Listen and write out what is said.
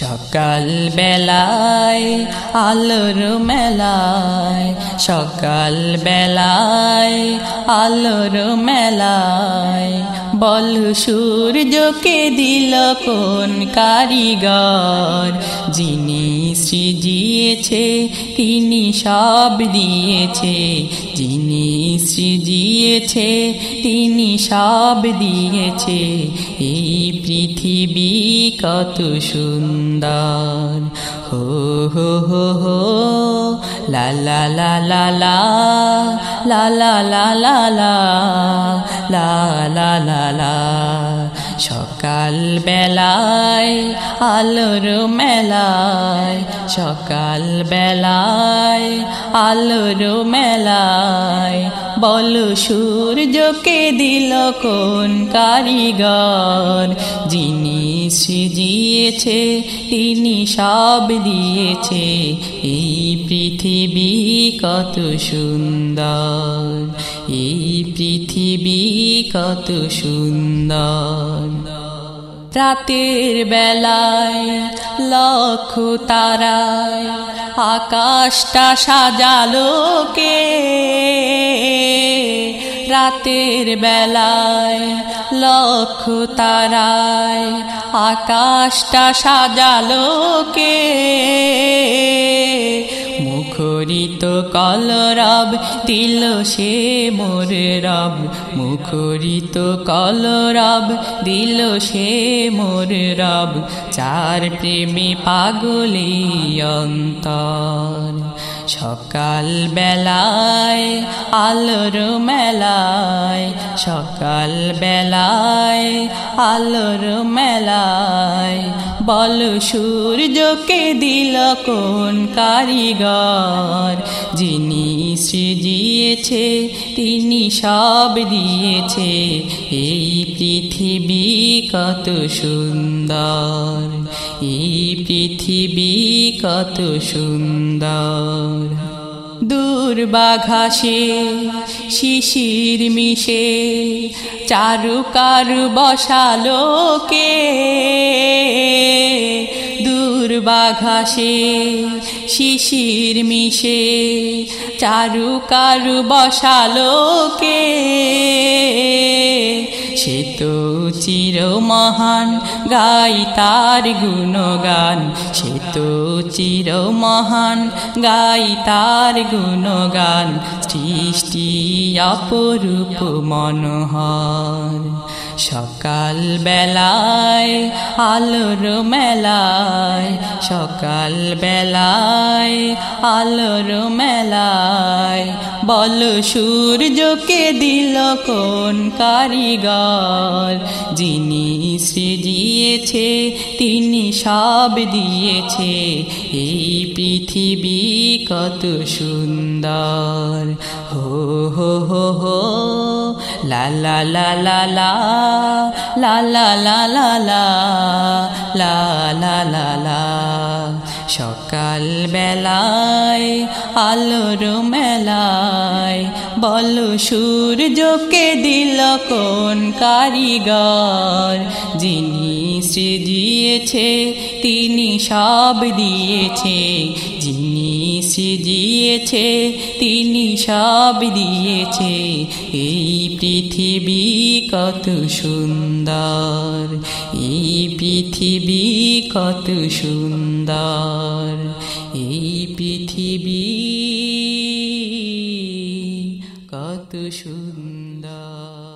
সকাল বেলায় আলোর মেলায় সকাল বেলায় আলোর মেলায়, বল সূর্যকে দিল কোন কারিগর, যিনি সৃজিয়েছে তিনি সব দিয়েছে যিনি সৃজিয়েছে তিনি সব দিয়েছে এই পৃথিবী কত সুন্দর হো হো হো হো লা লা লা লা লা লা লা লা লা লা লা লা লা লা সকাল বেলায় আলোর মেলায়। সকাল বেলায় আলোর মেলায়। বল সূর্যকে দিল কোন কারিগর? যিনি সৃজিয়েছে, তিনি সব দিয়েছে। এই পৃথিবী কত সুন্দর, এই পৃথিবী কত সুন্দর। রাতের বেলায় লক্ষ তারায় আকাশটা সাজালো কে? রাতের বেলায় লক্ষ তারায় আকাশটা সাজালো কে? মুখরিত কলরব দিল সে মোর রব। মুখরিত কলরব দিল সে মোর রব। চার প্রেমী পাগলি অন্তর। সকাল বেলায় আলোর মেলায় সকাল বেলায় আলোর মেলায় বল, সূর্যকে দিল কোন কারিগর? যিনি সৃজিয়েছে, তিনি সব দিয়েছে। এই পৃথিবী কত সুন্দর, এই পৃথিবী কত সুন্দর। দুর্বাঘাসে শিশির মিশে চারুকার বসালো কে? দুর্বাঘাসে শিশির মিশে চারুকার বসালো কে? সে তো চির মহান গাই তার গুণগান। সে তো চির মহান গাই তার গুণগান। সৃষ্টি অপরূপ মনোহর। সকাল বেলায় আলোর মেলায় সকাল বেলায় আলোর মেলায়, বল সূর্যকে দিল কোন কারিগর? যিনি সৃজিয়েছে, তিনি সব দিয়েছে। এই পৃথিবী কত সুন্দর। হো হো হো হো। লা লা লা লা লা লা লা লা লা লা লা লা লা লা সকাল বেলায়, আলোর মেলায়, বল সূর্যকে দিল কোন কারিগর? যিনি সৃজিয়েছে, তিনি সব দিয়েছে। যিনি সৃজিয়েছে তিনি সব দিয়েছে। এই পৃথিবী কত সুন্দর, এই পৃথিবী কত সুন্দর, এই পৃথিবী কত সুন্দর।